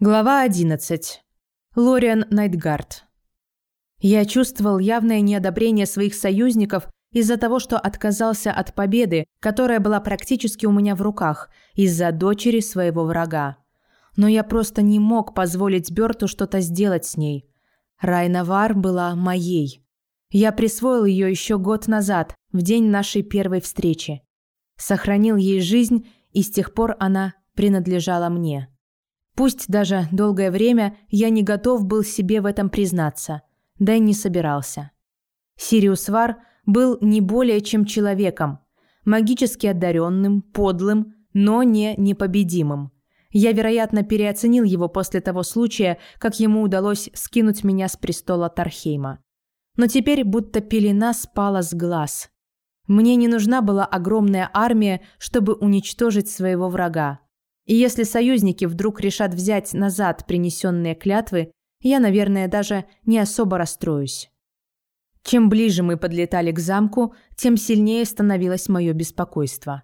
Глава 11. Лориан Найтгард. Я чувствовал явное неодобрение своих союзников из-за того, что отказался от победы, которая была практически у меня в руках, из-за дочери своего врага. Но я просто не мог позволить Бёрту что-то сделать с ней. Райнавар была моей. Я присвоил ее еще год назад, в день нашей первой встречи. Сохранил ей жизнь, и с тех пор она принадлежала мне. Пусть даже долгое время я не готов был себе в этом признаться, да и не собирался. Сириус Вар был не более чем человеком, магически одаренным, подлым, но не непобедимым. Я, вероятно, переоценил его после того случая, как ему удалось скинуть меня с престола Тархейма. Но теперь будто пелена спала с глаз. Мне не нужна была огромная армия, чтобы уничтожить своего врага. И если союзники вдруг решат взять назад принесенные клятвы, я, наверное, даже не особо расстроюсь. Чем ближе мы подлетали к замку, тем сильнее становилось мое беспокойство.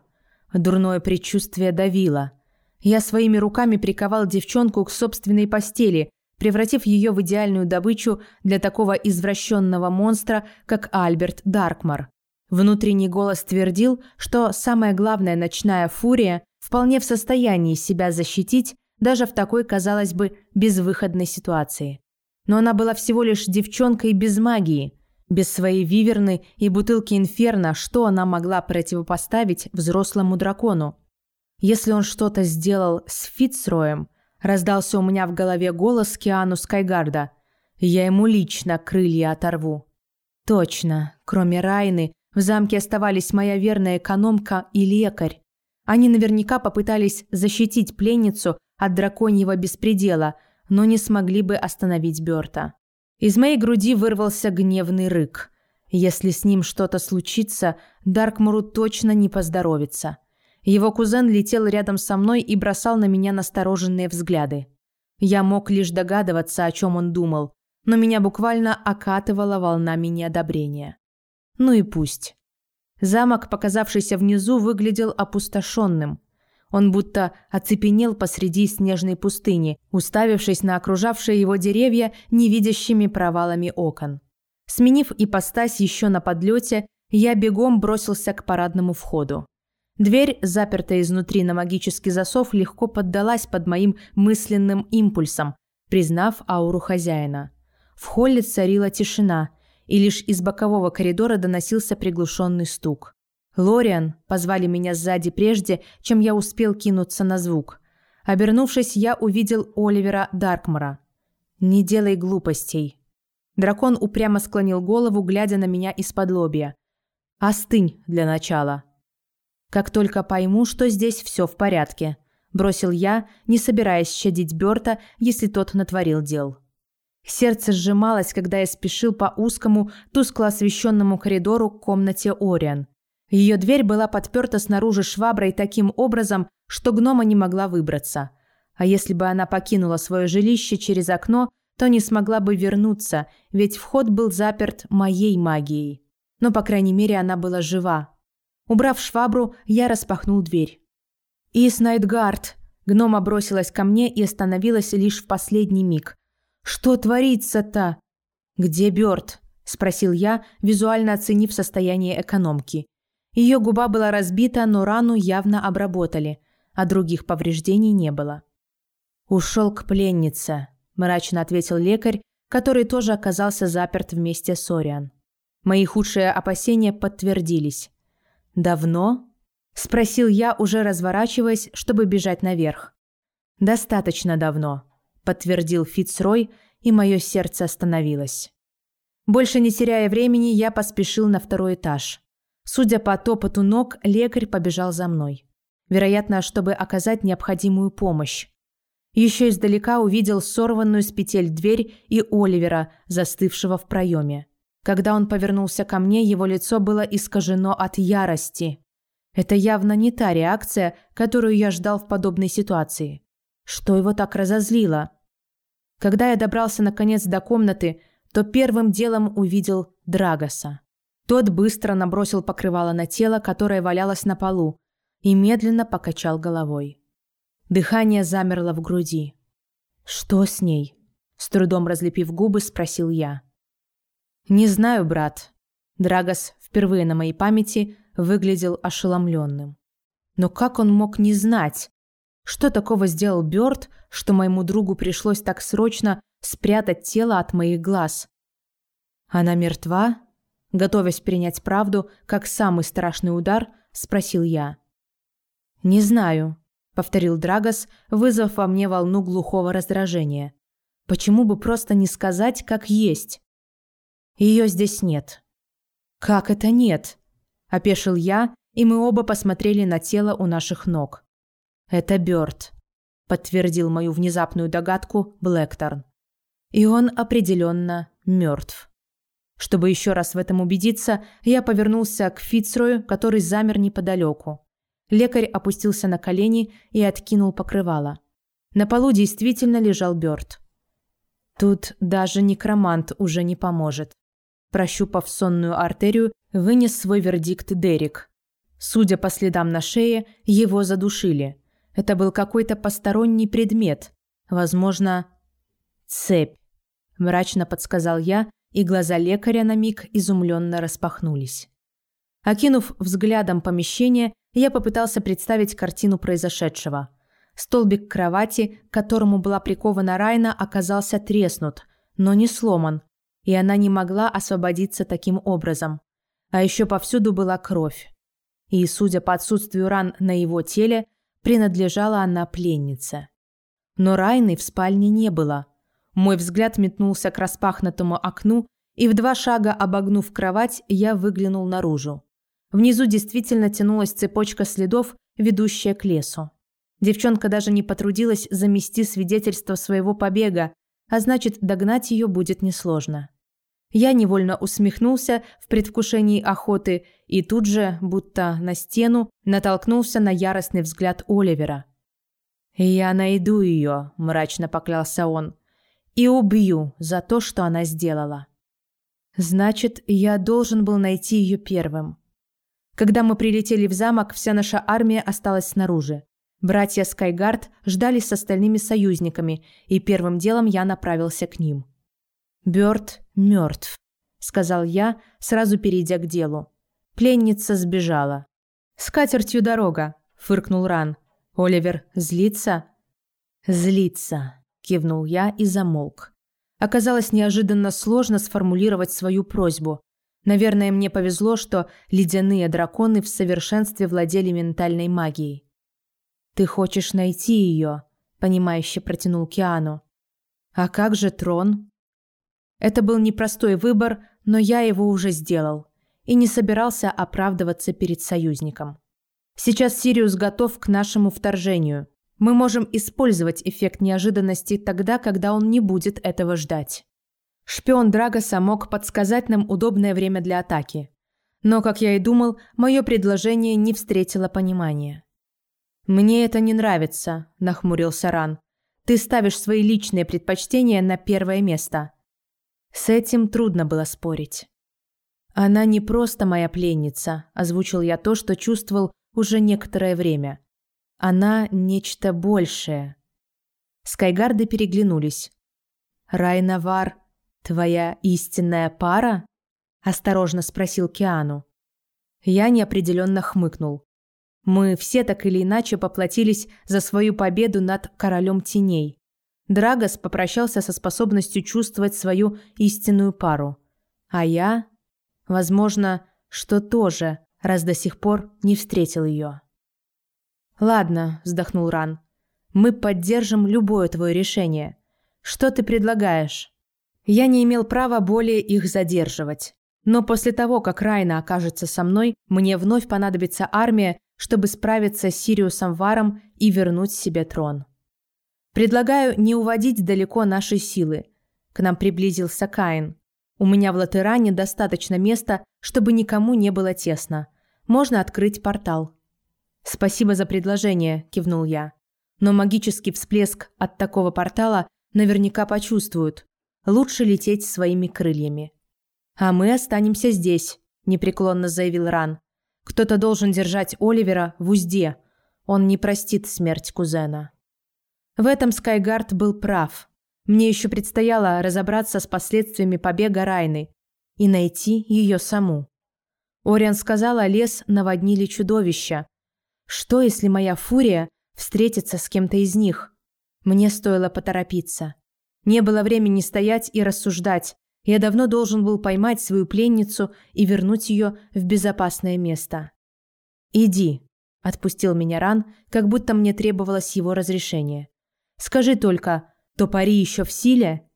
Дурное предчувствие давило. Я своими руками приковал девчонку к собственной постели, превратив ее в идеальную добычу для такого извращенного монстра, как Альберт Даркмар. Внутренний голос твердил, что самая главная ночная фурия вполне в состоянии себя защитить даже в такой, казалось бы, безвыходной ситуации. Но она была всего лишь девчонкой без магии. Без своей виверны и бутылки инферно, что она могла противопоставить взрослому дракону? Если он что-то сделал с Фицроем, раздался у меня в голове голос Киану Скайгарда. Я ему лично крылья оторву. Точно, кроме Райны, в замке оставались моя верная экономка и лекарь. Они наверняка попытались защитить пленницу от драконьего беспредела, но не смогли бы остановить Бёрта. Из моей груди вырвался гневный рык. Если с ним что-то случится, Даркмуру точно не поздоровится. Его кузен летел рядом со мной и бросал на меня настороженные взгляды. Я мог лишь догадываться, о чем он думал, но меня буквально окатывала волнами неодобрения. Ну и пусть. Замок, показавшийся внизу, выглядел опустошенным. Он будто оцепенел посреди снежной пустыни, уставившись на окружавшие его деревья невидящими провалами окон. Сменив ипостась еще на подлете, я бегом бросился к парадному входу. Дверь, запертая изнутри на магический засов, легко поддалась под моим мысленным импульсом, признав ауру хозяина. В холле царила тишина – и лишь из бокового коридора доносился приглушенный стук. «Лориан!» – позвали меня сзади прежде, чем я успел кинуться на звук. Обернувшись, я увидел Оливера Даркмора. «Не делай глупостей». Дракон упрямо склонил голову, глядя на меня из-под лобья. «Остынь для начала». «Как только пойму, что здесь все в порядке», – бросил я, не собираясь щадить Бёрта, если тот натворил дел. Сердце сжималось, когда я спешил по узкому, тускло освещенному коридору к комнате Ориан. Ее дверь была подперта снаружи шваброй таким образом, что гнома не могла выбраться. А если бы она покинула свое жилище через окно, то не смогла бы вернуться, ведь вход был заперт моей магией. Но, по крайней мере, она была жива. Убрав швабру, я распахнул дверь. «Ис Найтгард!» Гнома бросилась ко мне и остановилась лишь в последний миг – «Что творится-то?» «Где Бёрд?» – спросил я, визуально оценив состояние экономки. Ее губа была разбита, но рану явно обработали, а других повреждений не было. «Ушел к пленнице», – мрачно ответил лекарь, который тоже оказался заперт вместе с Ориан. Мои худшие опасения подтвердились. «Давно?» – спросил я, уже разворачиваясь, чтобы бежать наверх. «Достаточно давно», подтвердил Фицрой, и мое сердце остановилось. Больше не теряя времени, я поспешил на второй этаж. Судя по топоту ног, лекарь побежал за мной. Вероятно, чтобы оказать необходимую помощь. Еще издалека увидел сорванную с петель дверь и Оливера, застывшего в проеме. Когда он повернулся ко мне, его лицо было искажено от ярости. Это явно не та реакция, которую я ждал в подобной ситуации. Что его так разозлило? Когда я добрался наконец до комнаты, то первым делом увидел Драгоса. Тот быстро набросил покрывало на тело, которое валялось на полу, и медленно покачал головой. Дыхание замерло в груди. «Что с ней?» – с трудом разлепив губы, спросил я. «Не знаю, брат». Драгос впервые на моей памяти выглядел ошеломленным. Но как он мог не знать? Что такого сделал Бёрд, что моему другу пришлось так срочно спрятать тело от моих глаз? Она мертва? Готовясь принять правду, как самый страшный удар, спросил я. «Не знаю», — повторил Драгос, вызвав во мне волну глухого раздражения. «Почему бы просто не сказать, как есть?» «Ее здесь нет». «Как это нет?» – опешил я, и мы оба посмотрели на тело у наших ног. «Это Бёрд», – подтвердил мою внезапную догадку Блэкторн. «И он определенно мертв». Чтобы еще раз в этом убедиться, я повернулся к Фицрою, который замер неподалеку. Лекарь опустился на колени и откинул покрывало. На полу действительно лежал Бёрд. Тут даже некромант уже не поможет. Прощупав сонную артерию, вынес свой вердикт Дерек. Судя по следам на шее, его задушили. Это был какой-то посторонний предмет. Возможно, цепь. Мрачно подсказал я, и глаза лекаря на миг изумленно распахнулись. Окинув взглядом помещение, я попытался представить картину произошедшего. Столбик кровати, к которому была прикована Райна, оказался треснут, но не сломан, и она не могла освободиться таким образом. А еще повсюду была кровь. И, судя по отсутствию ран на его теле, принадлежала она пленнице. Но Райны в спальне не было. Мой взгляд метнулся к распахнутому окну, и в два шага обогнув кровать, я выглянул наружу. Внизу действительно тянулась цепочка следов, ведущая к лесу. Девчонка даже не потрудилась замести свидетельство своего побега, а значит, догнать ее будет несложно. Я невольно усмехнулся в предвкушении охоты и тут же, будто на стену, натолкнулся на яростный взгляд Оливера. «Я найду ее», – мрачно поклялся он, – «и убью за то, что она сделала». Значит, я должен был найти ее первым. Когда мы прилетели в замок, вся наша армия осталась снаружи. Братья Скайгард ждали с остальными союзниками, и первым делом я направился к ним. Бёрд мертв, сказал я, сразу перейдя к делу. Пленница сбежала. С катертью дорога, фыркнул Ран. Оливер злится? Злится, кивнул я и замолк. Оказалось неожиданно сложно сформулировать свою просьбу. Наверное, мне повезло, что ледяные драконы в совершенстве владели ментальной магией. Ты хочешь найти ее, понимающе протянул Киану. А как же трон? Это был непростой выбор, но я его уже сделал и не собирался оправдываться перед союзником. Сейчас Сириус готов к нашему вторжению. Мы можем использовать эффект неожиданности тогда, когда он не будет этого ждать. Шпион Драгоса мог подсказать нам удобное время для атаки. Но, как я и думал, мое предложение не встретило понимания. «Мне это не нравится», – нахмурился Ран. «Ты ставишь свои личные предпочтения на первое место. С этим трудно было спорить. «Она не просто моя пленница», – озвучил я то, что чувствовал уже некоторое время. «Она нечто большее». Скайгарды переглянулись. «Райнавар, твоя истинная пара?» – осторожно спросил Киану. Я неопределенно хмыкнул. Мы все так или иначе поплатились за свою победу над королем теней. Драгос попрощался со способностью чувствовать свою истинную пару. А я, возможно, что тоже, раз до сих пор не встретил ее. «Ладно», – вздохнул Ран. «Мы поддержим любое твое решение. Что ты предлагаешь?» Я не имел права более их задерживать. Но после того, как Райна окажется со мной, мне вновь понадобится армия, чтобы справиться с Сириусом Варом и вернуть себе трон. Предлагаю не уводить далеко наши силы. К нам приблизился Каин. У меня в Латеране достаточно места, чтобы никому не было тесно. Можно открыть портал. Спасибо за предложение, кивнул я. Но магический всплеск от такого портала наверняка почувствуют. Лучше лететь своими крыльями. А мы останемся здесь, непреклонно заявил Ран. Кто-то должен держать Оливера в узде. Он не простит смерть кузена. В этом Скайгард был прав. Мне еще предстояло разобраться с последствиями побега Райны и найти ее саму. Ориан сказала, лес наводнили чудовища. Что, если моя фурия встретится с кем-то из них? Мне стоило поторопиться. Не было времени стоять и рассуждать. Я давно должен был поймать свою пленницу и вернуть ее в безопасное место. «Иди», – отпустил меня Ран, как будто мне требовалось его разрешение. «Скажи только, то пари еще в силе?»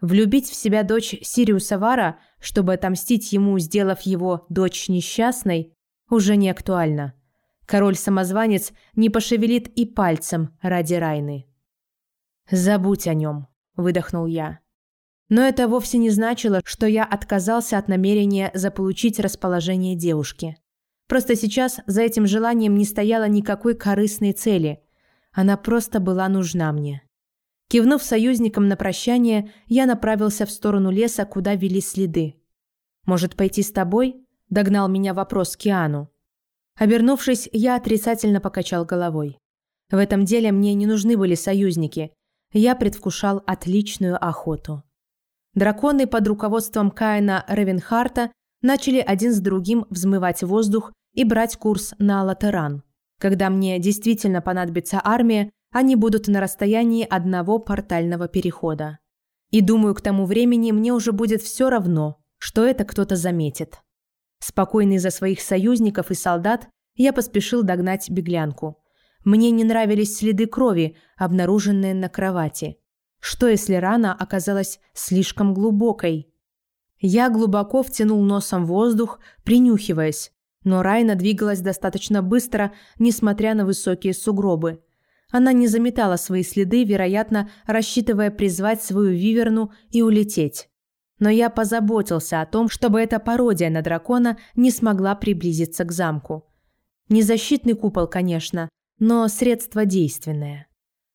Влюбить в себя дочь Сириуса Вара, чтобы отомстить ему, сделав его дочь несчастной, уже не актуально. Король-самозванец не пошевелит и пальцем ради Райны. «Забудь о нем», – выдохнул я. Но это вовсе не значило, что я отказался от намерения заполучить расположение девушки. Просто сейчас за этим желанием не стояло никакой корыстной цели. Она просто была нужна мне. Кивнув союзникам на прощание, я направился в сторону леса, куда вели следы. «Может, пойти с тобой?» – догнал меня вопрос Киану. Обернувшись, я отрицательно покачал головой. В этом деле мне не нужны были союзники. Я предвкушал отличную охоту. Драконы под руководством Каина Ревенхарта начали один с другим взмывать воздух и брать курс на Латеран. Когда мне действительно понадобится армия, они будут на расстоянии одного портального перехода. И думаю, к тому времени мне уже будет все равно, что это кто-то заметит. Спокойный за своих союзников и солдат, я поспешил догнать беглянку. Мне не нравились следы крови, обнаруженные на кровати. Что если рана оказалась слишком глубокой? Я глубоко втянул носом воздух, принюхиваясь, но Райна двигалась достаточно быстро, несмотря на высокие сугробы. Она не заметала свои следы, вероятно, рассчитывая призвать свою виверну и улететь. Но я позаботился о том, чтобы эта пародия на дракона не смогла приблизиться к замку. Не защитный купол, конечно, но средство действенное.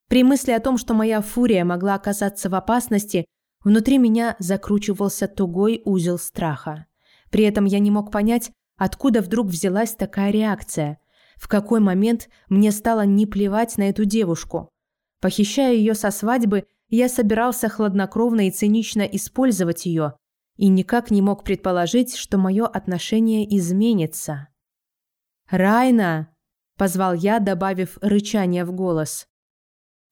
При мысли о том, что моя фурия могла оказаться в опасности, внутри меня закручивался тугой узел страха. При этом я не мог понять, откуда вдруг взялась такая реакция. В какой момент мне стало не плевать на эту девушку. Похищая ее со свадьбы, я собирался хладнокровно и цинично использовать ее и никак не мог предположить, что мое отношение изменится. «Райна!» – позвал я, добавив рычание в голос.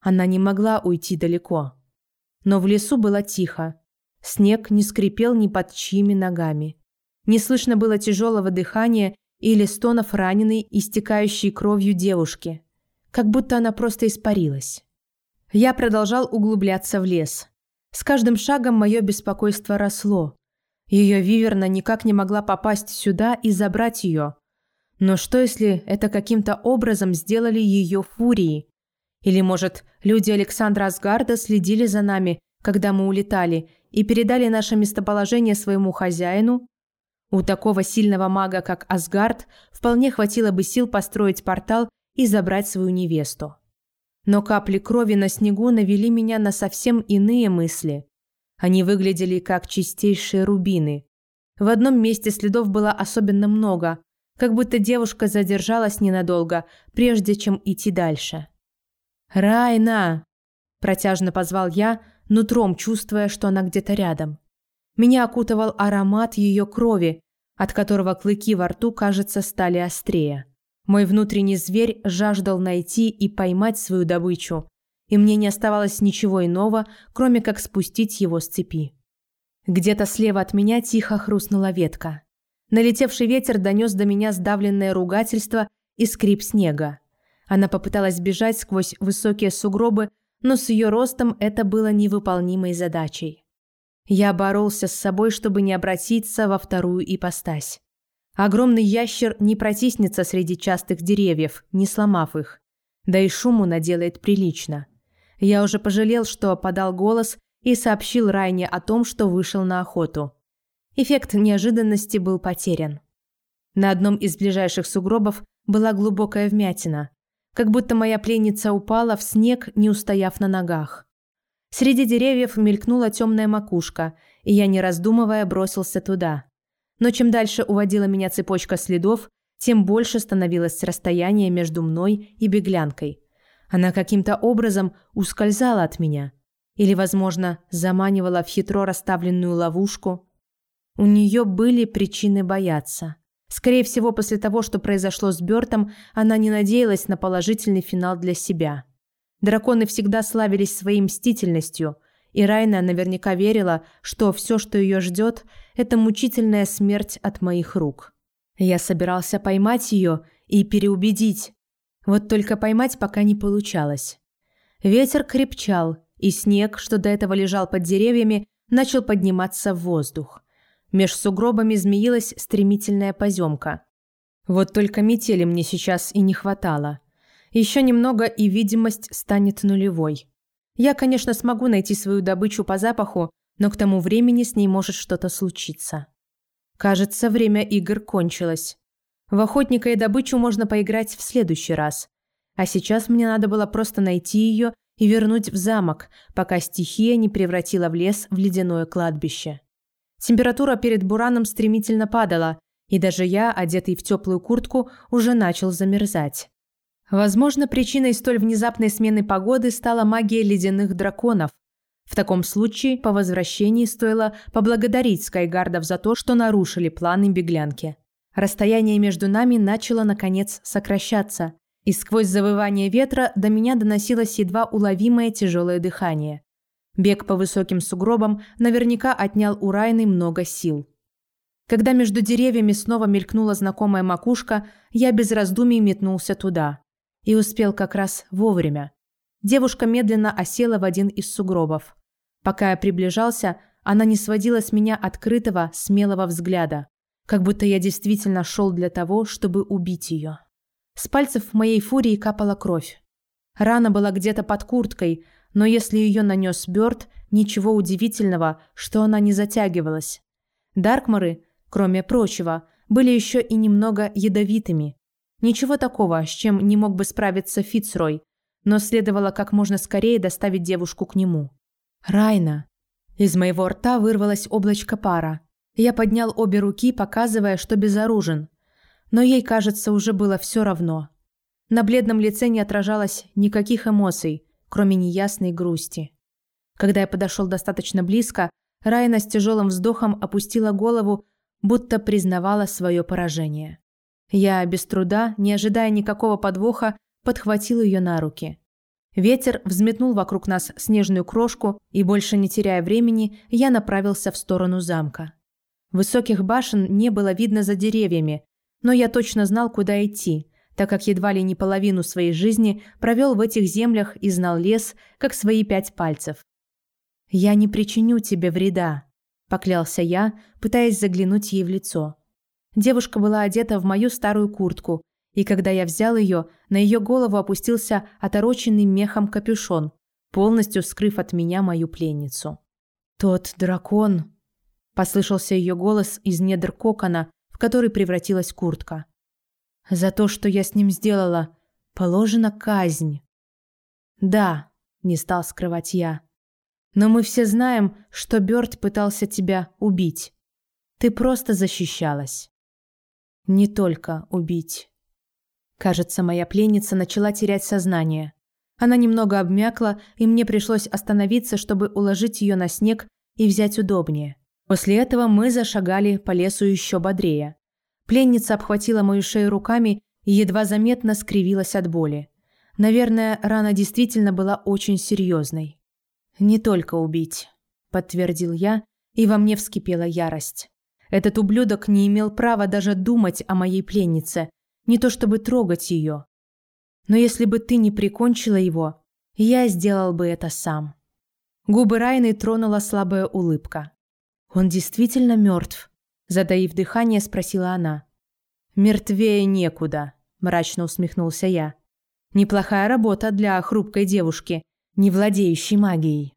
Она не могла уйти далеко. Но в лесу было тихо. Снег не скрипел ни под чьими ногами. Не слышно было тяжелого дыхания или стонов раненой, истекающей кровью девушки. Как будто она просто испарилась. Я продолжал углубляться в лес. С каждым шагом мое беспокойство росло. Ее виверна никак не могла попасть сюда и забрать ее. Но что если это каким-то образом сделали ее фурии? Или, может, люди Александра Асгарда следили за нами, когда мы улетали, и передали наше местоположение своему хозяину? У такого сильного мага, как Асгард, вполне хватило бы сил построить портал и забрать свою невесту. Но капли крови на снегу навели меня на совсем иные мысли. Они выглядели как чистейшие рубины. В одном месте следов было особенно много, как будто девушка задержалась ненадолго, прежде чем идти дальше. «Райна!» – протяжно позвал я, нутром чувствуя, что она где-то рядом. Меня окутывал аромат ее крови, от которого клыки во рту, кажется, стали острее. Мой внутренний зверь жаждал найти и поймать свою добычу, и мне не оставалось ничего иного, кроме как спустить его с цепи. Где-то слева от меня тихо хрустнула ветка. Налетевший ветер донес до меня сдавленное ругательство и скрип снега. Она попыталась бежать сквозь высокие сугробы, но с ее ростом это было невыполнимой задачей. Я боролся с собой, чтобы не обратиться во вторую ипостась. Огромный ящер не протиснется среди частых деревьев, не сломав их. Да и шуму наделает прилично. Я уже пожалел, что подал голос и сообщил Райне о том, что вышел на охоту. Эффект неожиданности был потерян. На одном из ближайших сугробов была глубокая вмятина как будто моя пленница упала в снег, не устояв на ногах. Среди деревьев мелькнула темная макушка, и я, не раздумывая, бросился туда. Но чем дальше уводила меня цепочка следов, тем больше становилось расстояние между мной и беглянкой. Она каким-то образом ускользала от меня. Или, возможно, заманивала в хитро расставленную ловушку. У нее были причины бояться. Скорее всего, после того, что произошло с Бёртом, она не надеялась на положительный финал для себя. Драконы всегда славились своей мстительностью, и Райна наверняка верила, что все, что ее ждет, это мучительная смерть от моих рук. Я собирался поймать ее и переубедить. Вот только поймать пока не получалось. Ветер крепчал, и снег, что до этого лежал под деревьями, начал подниматься в воздух. Меж сугробами змеилась стремительная поземка. Вот только метели мне сейчас и не хватало. Еще немного, и видимость станет нулевой. Я, конечно, смогу найти свою добычу по запаху, но к тому времени с ней может что-то случиться. Кажется, время игр кончилось. В охотника и добычу можно поиграть в следующий раз. А сейчас мне надо было просто найти ее и вернуть в замок, пока стихия не превратила в лес в ледяное кладбище. Температура перед бураном стремительно падала, и даже я, одетый в теплую куртку, уже начал замерзать. Возможно, причиной столь внезапной смены погоды стала магия ледяных драконов. В таком случае, по возвращении стоило поблагодарить Скайгардов за то, что нарушили планы беглянки. Расстояние между нами начало, наконец, сокращаться, и сквозь завывание ветра до меня доносилось едва уловимое тяжелое дыхание. Бег по высоким сугробам наверняка отнял у Райны много сил. Когда между деревьями снова мелькнула знакомая макушка, я без раздумий метнулся туда. И успел как раз вовремя. Девушка медленно осела в один из сугробов. Пока я приближался, она не сводила с меня открытого, смелого взгляда, как будто я действительно шел для того, чтобы убить ее. С пальцев в моей фурии капала кровь. Рана была где-то под курткой, но если ее нанес Бёрд, ничего удивительного, что она не затягивалась. Даркморы, кроме прочего, были еще и немного ядовитыми. Ничего такого, с чем не мог бы справиться Фицрой, но следовало как можно скорее доставить девушку к нему. «Райна!» Из моего рта вырвалось облачко пара. Я поднял обе руки, показывая, что безоружен но ей, кажется, уже было все равно. На бледном лице не отражалось никаких эмоций, кроме неясной грусти. Когда я подошел достаточно близко, Райна с тяжелым вздохом опустила голову, будто признавала свое поражение. Я, без труда, не ожидая никакого подвоха, подхватил ее на руки. Ветер взметнул вокруг нас снежную крошку, и, больше не теряя времени, я направился в сторону замка. Высоких башен не было видно за деревьями, но я точно знал, куда идти, так как едва ли не половину своей жизни провел в этих землях и знал лес, как свои пять пальцев. «Я не причиню тебе вреда», – поклялся я, пытаясь заглянуть ей в лицо. Девушка была одета в мою старую куртку, и когда я взял ее, на ее голову опустился отороченный мехом капюшон, полностью скрыв от меня мою пленницу. «Тот дракон», – послышался ее голос из недр кокона, в который превратилась куртка. За то, что я с ним сделала, положена казнь. Да, не стал скрывать я. Но мы все знаем, что Бёрд пытался тебя убить. Ты просто защищалась. Не только убить. Кажется, моя пленница начала терять сознание. Она немного обмякла, и мне пришлось остановиться, чтобы уложить ее на снег и взять удобнее. После этого мы зашагали по лесу еще бодрее. Пленница обхватила мою шею руками и едва заметно скривилась от боли. Наверное, рана действительно была очень серьезной. «Не только убить», – подтвердил я, и во мне вскипела ярость. Этот ублюдок не имел права даже думать о моей пленнице, не то чтобы трогать ее. Но если бы ты не прикончила его, я сделал бы это сам. Губы Райны тронула слабая улыбка. «Он действительно мертв?» Затаив дыхание, спросила она. «Мертвее некуда», – мрачно усмехнулся я. «Неплохая работа для хрупкой девушки, не владеющей магией».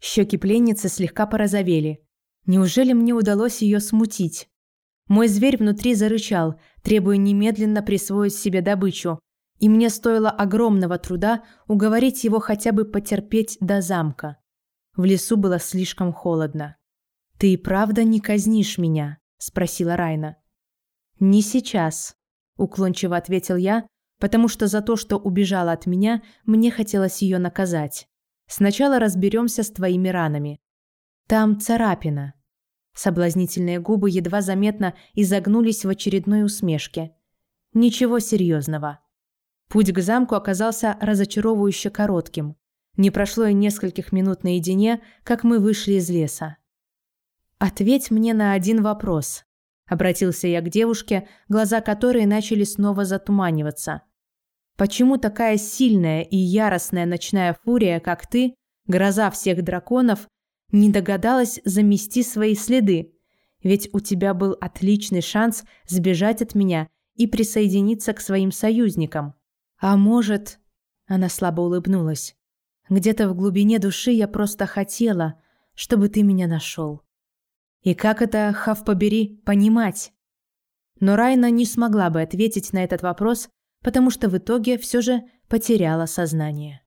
Щеки пленницы слегка порозовели. Неужели мне удалось ее смутить? Мой зверь внутри зарычал, требуя немедленно присвоить себе добычу, и мне стоило огромного труда уговорить его хотя бы потерпеть до замка. В лесу было слишком холодно. «Ты правда не казнишь меня?» – спросила Райна. «Не сейчас», – уклончиво ответил я, потому что за то, что убежала от меня, мне хотелось ее наказать. Сначала разберемся с твоими ранами. Там царапина. Соблазнительные губы едва заметно изогнулись в очередной усмешке. Ничего серьезного. Путь к замку оказался разочаровывающе коротким. Не прошло и нескольких минут наедине, как мы вышли из леса. «Ответь мне на один вопрос», – обратился я к девушке, глаза которой начали снова затуманиваться. «Почему такая сильная и яростная ночная фурия, как ты, гроза всех драконов, не догадалась замести свои следы? Ведь у тебя был отличный шанс сбежать от меня и присоединиться к своим союзникам. А может...» Она слабо улыбнулась. «Где-то в глубине души я просто хотела, чтобы ты меня нашел». И как это, хав побери, понимать? Но Райна не смогла бы ответить на этот вопрос, потому что в итоге все же потеряла сознание.